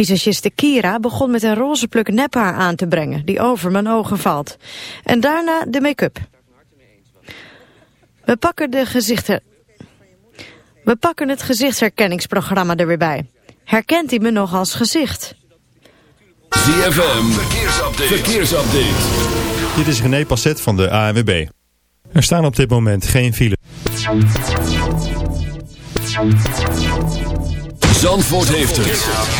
Visagiste Kira begon met een roze pluk nephaar aan te brengen... die over mijn ogen valt. En daarna de make-up. We pakken de gezichten... We pakken het gezichtsherkenningsprogramma er weer bij. Herkent hij me nog als gezicht? ZFM, verkeersupdate. verkeersupdate. Dit is René Passet van de ANWB. Er staan op dit moment geen files. Zandvoort heeft het.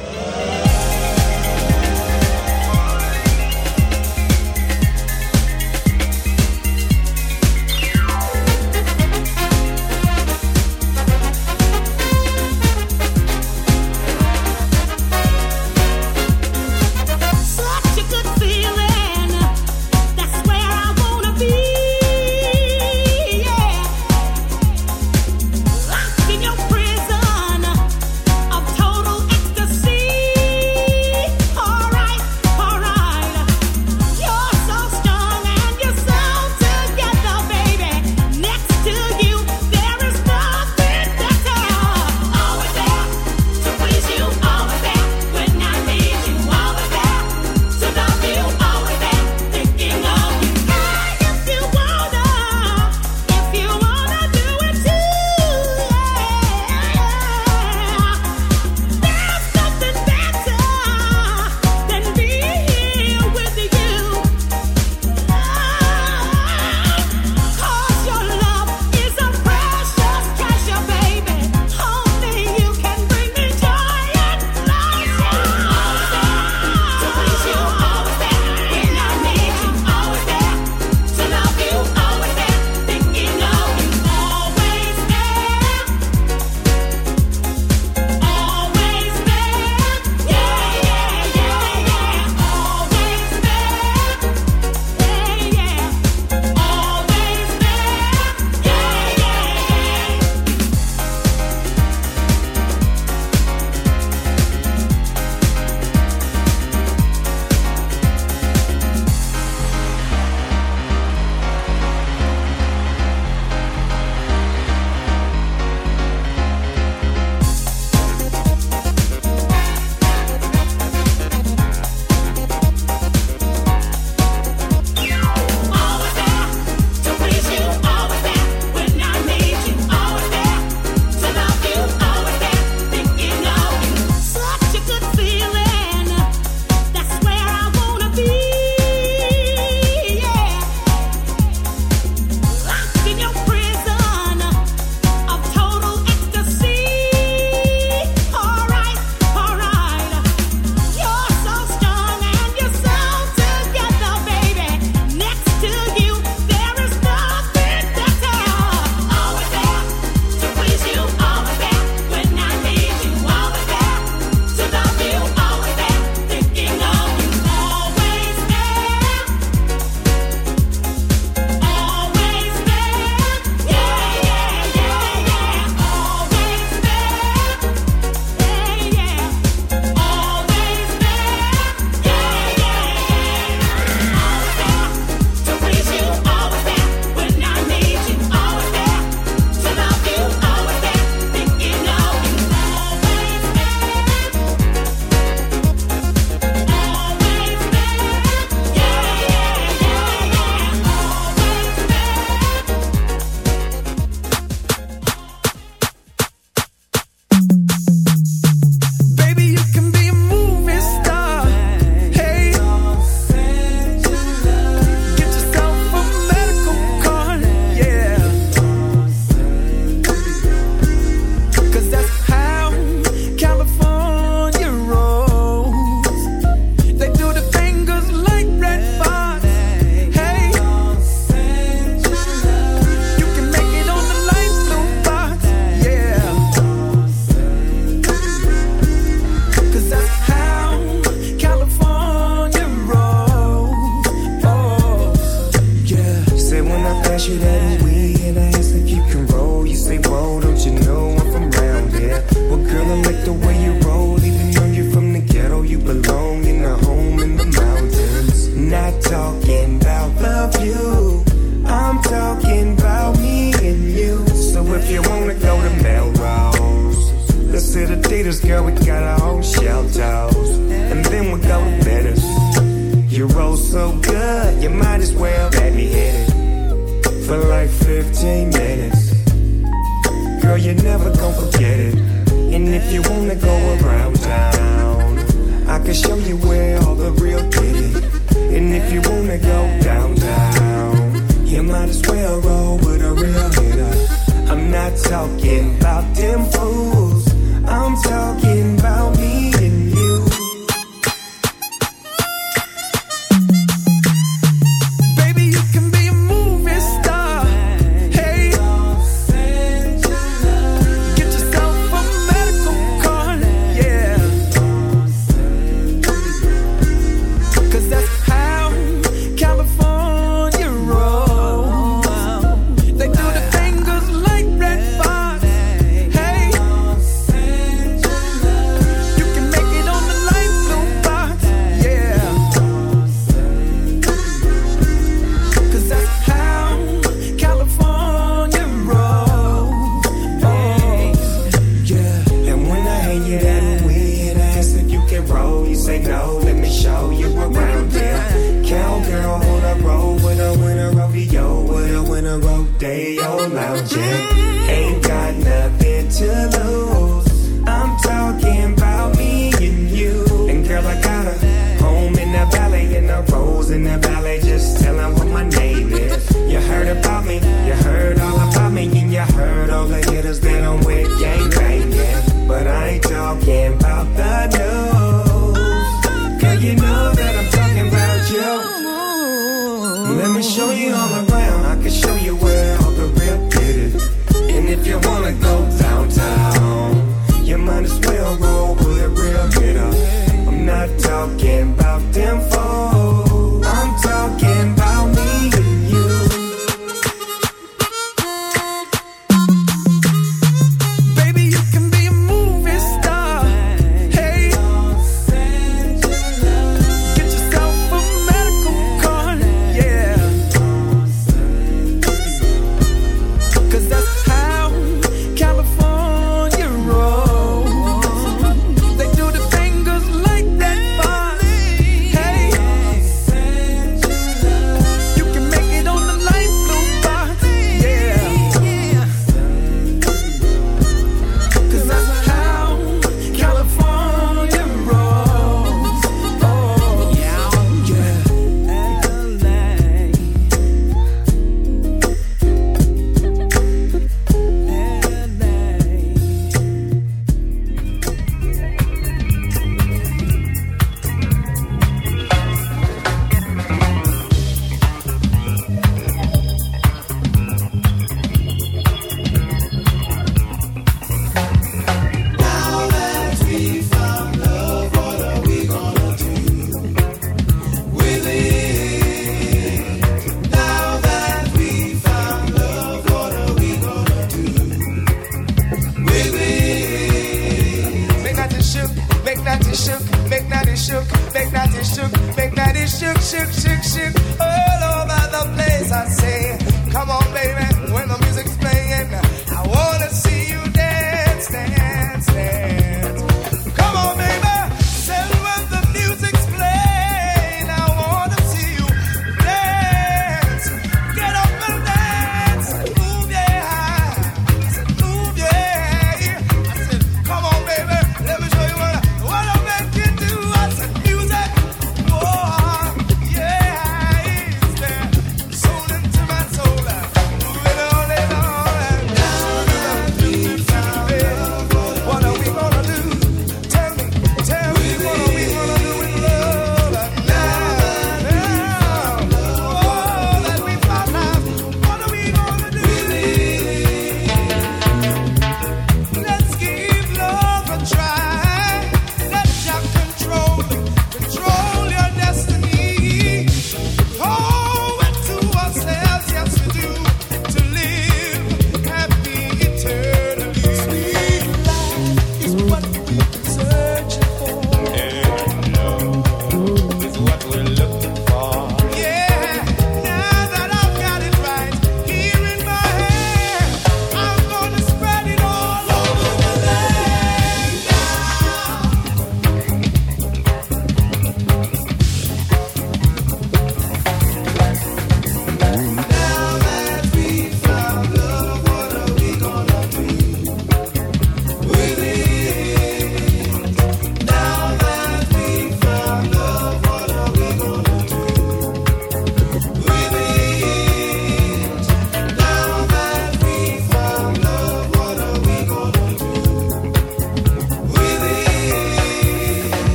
Wanna go around town, I can show you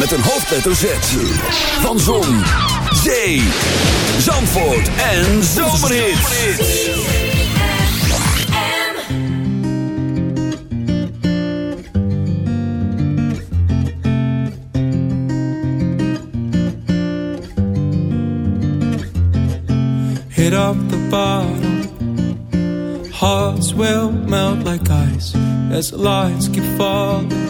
Met een hoofdletter Z. Van Zon, Zee, Zandvoort en Zomerhits. hit up the bottom. Hearts will melt like ice as the lights keep falling.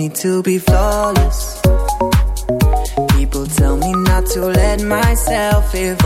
Me to be flawless. People tell me not to let myself evolve.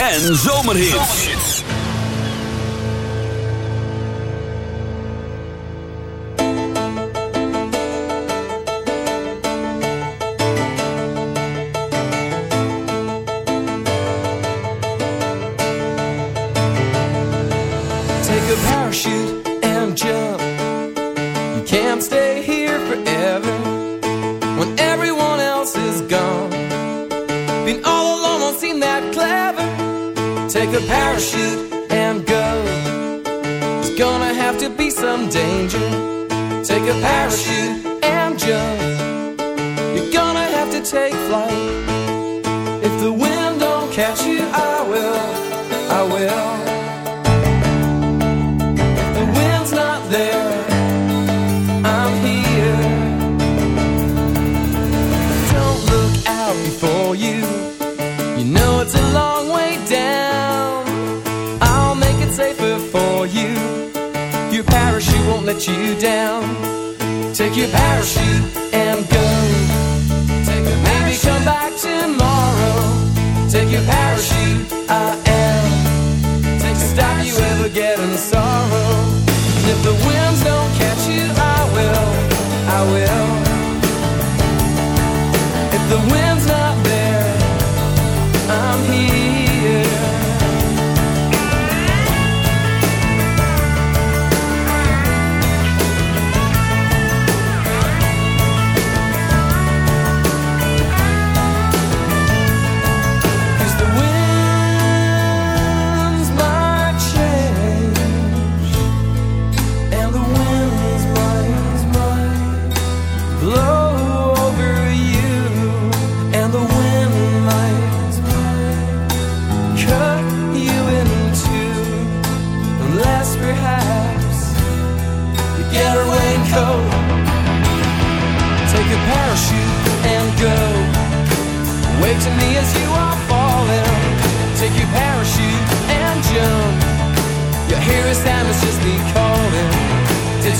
And zomerhit. you. You know it's a long way down. I'll make it safer for you. Your parachute won't let you down. Take your parachute and go. Take your Maybe parachute. come back tomorrow. Take your parachute. Uh,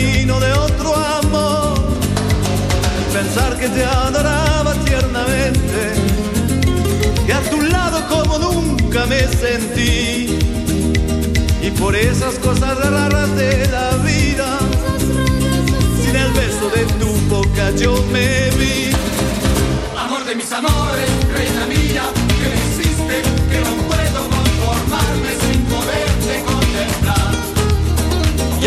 De otro amor. Pensar que te adoraba tiernamente, que a tu lado como nunca me sentí, y por esas cosas raras de la vida sin el beso de tu boca yo me vi. Amor de mis amores, reina mía,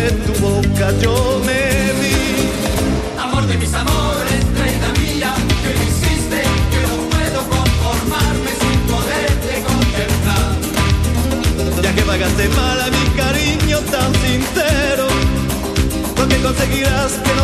de tu boca yo me vi. Amor de mis amores, reina mía, que me hiciste, que no puedo conformarme sin poderte contemplar. Ya que pagaste mal a mi cariño tan sincero, lo que conseguirás que no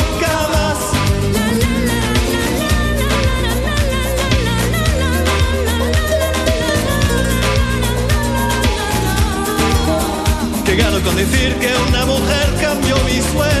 decir que una mujer cambió mi suerte.